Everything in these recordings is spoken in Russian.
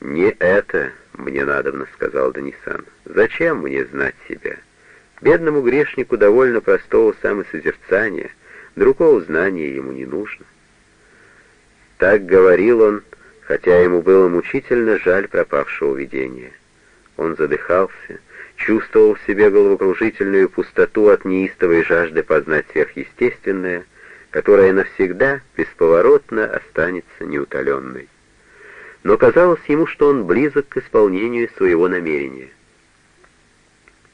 «Не это мне надобно», — сказал Данисан. «Зачем мне знать себя? Бедному грешнику довольно простого самосозерцания, другого знания ему не нужно». Так говорил он, хотя ему было мучительно жаль пропавшего видения. Он задыхался, чувствовал в себе головокружительную пустоту от неистовой жажды познать сверхъестественное, которая навсегда бесповоротно останется неутоленной. Но казалось ему, что он близок к исполнению своего намерения.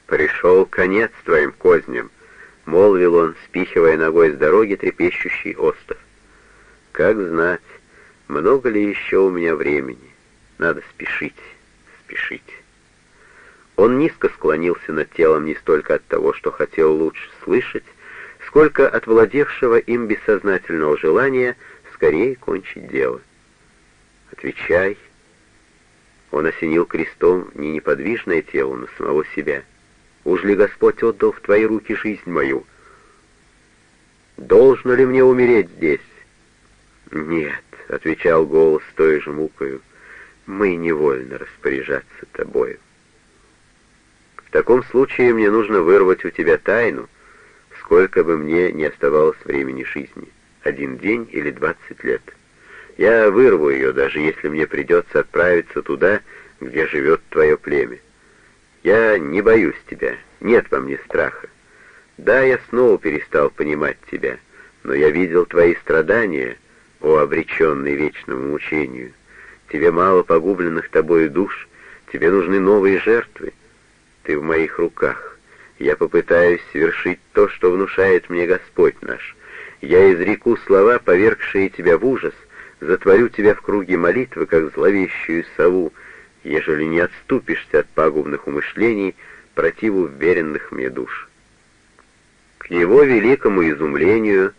«Пришел конец твоим козням», — молвил он, спихивая ногой с дороги трепещущий остов. «Как знать, много ли еще у меня времени? Надо спешить, спешить». Он низко склонился над телом не столько от того, что хотел лучше слышать, сколько от владевшего им бессознательного желания скорее кончить дело. «Отвечай!» Он осенил крестом не неподвижное тело, но самого себя. «Уж ли Господь отдал в твои руки жизнь мою? Должно ли мне умереть здесь?» «Нет», — отвечал голос той же мукою, — «мы невольно распоряжаться тобою». «В таком случае мне нужно вырвать у тебя тайну, сколько бы мне не оставалось времени жизни, один день или двадцать лет. Я вырву ее, даже если мне придется отправиться туда, где живет твое племя. Я не боюсь тебя, нет во мне страха. Да, я снова перестал понимать тебя, но я видел твои страдания, о обреченный вечному мучению. Тебе мало погубленных тобою душ, тебе нужны новые жертвы. Ты в моих руках. Я попытаюсь совершить то, что внушает мне Господь наш. Я изреку слова, повергшие тебя в ужас, затворю тебя в круге молитвы, как зловещую сову, ежели не отступишься от пагубных умышлений, противу веренных мне душ. К его великому изумлению,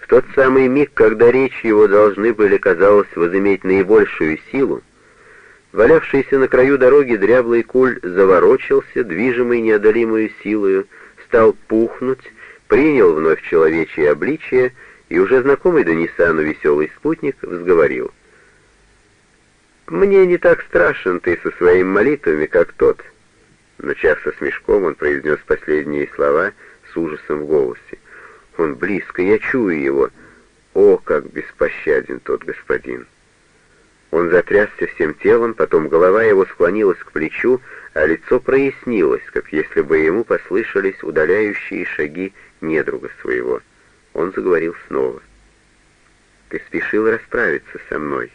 в тот самый миг, когда речи его должны были, казалось, возыметь наибольшую силу, Валявшийся на краю дороги дряблый куль заворочился, движимый неодолимую силою, стал пухнуть, принял вновь человечье обличие, и уже знакомый Данисану веселый спутник взговорил. «Мне не так страшен ты со своими молитвами, как тот». Начав со смешком, он произнес последние слова с ужасом в голосе. «Он близко, я чую его. О, как беспощаден тот господин!» Он затрясся всем телом, потом голова его склонилась к плечу, а лицо прояснилось, как если бы ему послышались удаляющие шаги недруга своего. Он заговорил снова. «Ты спешил расправиться со мной,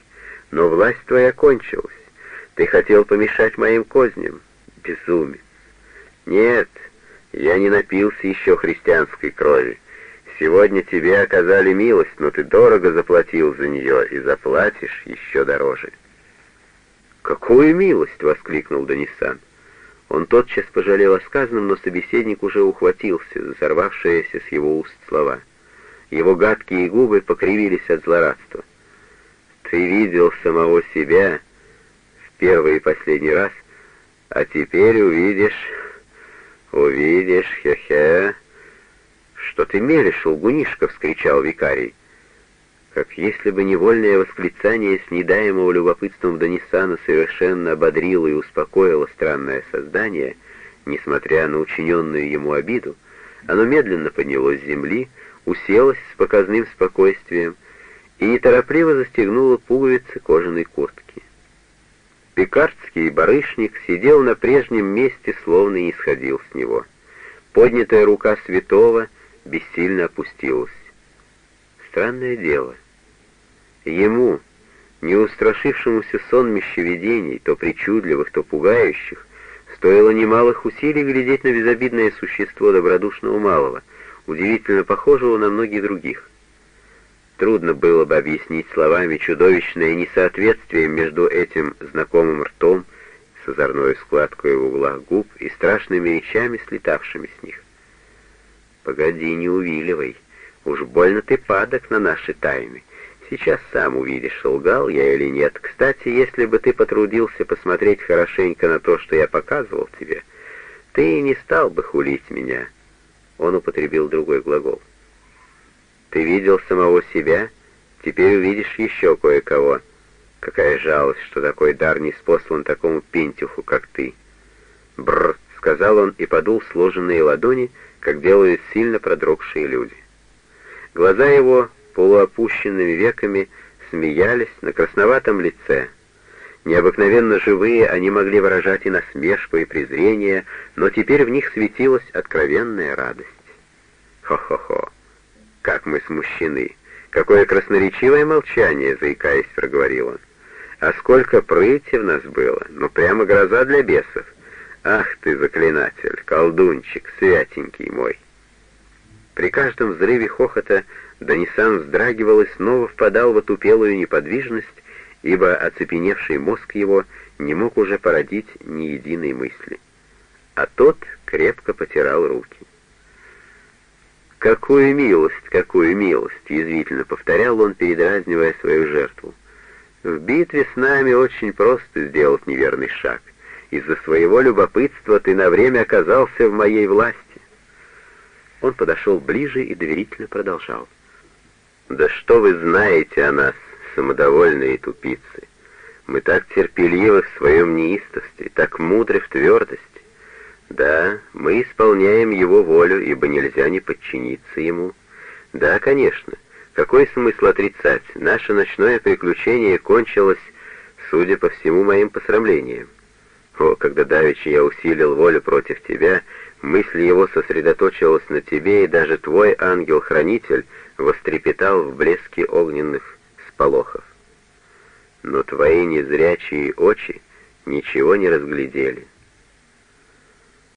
но власть твоя кончилась. Ты хотел помешать моим козням. Безумец! Нет, я не напился еще христианской крови. Сегодня тебе оказали милость, но ты дорого заплатил за нее и заплатишь еще дороже». «Какую милость!» — воскликнул Данисан. Он тотчас пожалел о сказанном, но собеседник уже ухватился за сорвавшиеся с его уст слова. Его гадкие губы покривились от злорадства. «Ты видел самого себя в первый и последний раз, а теперь увидишь, увидишь, хе-хе, «Что ты мелешь, лгунишка!» — вскричал викарий. Как если бы невольное восклицание с недаемого любопытством Данисана совершенно ободрило и успокоило странное создание, несмотря на учиненную ему обиду, оно медленно поднялось с земли, уселось с показным спокойствием и неторопливо застегнуло пуговицы кожаной куртки. Пикардский барышник сидел на прежнем месте, словно не сходил с него. Поднятая рука святого — бессильно опустилась. Странное дело. Ему, не устрашившемуся сонмище видений, то причудливых, то пугающих, стоило немалых усилий глядеть на безобидное существо добродушного малого, удивительно похожего на многих других. Трудно было бы объяснить словами чудовищное несоответствие между этим знакомым ртом с озорной складкой в углах губ и страшными речами, слетавшими с них. «Погоди, не увиливай. Уж больно ты падок на наши тайны. Сейчас сам увидишь, лгал я или нет. Кстати, если бы ты потрудился посмотреть хорошенько на то, что я показывал тебе, ты не стал бы хулить меня». Он употребил другой глагол. «Ты видел самого себя, теперь увидишь еще кое-кого. Какая жалость, что такой дар не спослан такому пентюху, как ты. Бррр, сказал он и подул сложенные ладони, как делают сильно продрогшие люди. Глаза его, полуопущенными веками, смеялись на красноватом лице. Необыкновенно живые они могли выражать и насмешку, и презрение, но теперь в них светилась откровенная радость. «Хо-хо-хо! Как мы смущены! Какое красноречивое молчание!» — заикаясь, проговорил он. «А сколько прыти в нас было! Ну, прямо гроза для бесов! Ах ты, заклинатель, колдунчик, святенький мой!» При каждом взрыве хохота Данисан вздрагивал и снова впадал в отупелую неподвижность, ибо оцепеневший мозг его не мог уже породить ни единой мысли. А тот крепко потирал руки. «Какую милость, какую милость!» — язвительно повторял он, передразнивая свою жертву. «В битве с нами очень просто сделать неверный шаг. Из-за своего любопытства ты на время оказался в моей власти». Он подошел ближе и доверительно продолжал. «Да что вы знаете о нас, самодовольные тупицы? Мы так терпеливы в своем неистовстве, так мудры в твердости. Да, мы исполняем его волю, ибо нельзя не подчиниться ему. Да, конечно. Какой смысл отрицать? Наше ночное приключение кончилось, судя по всему, моим посрамлением. О, когда давеча я усилил волю против тебя, мысль его сосредоточилась на тебе, и даже твой ангел-хранитель вострепетал в блеске огненных сполохов. Но твои незрячие очи ничего не разглядели.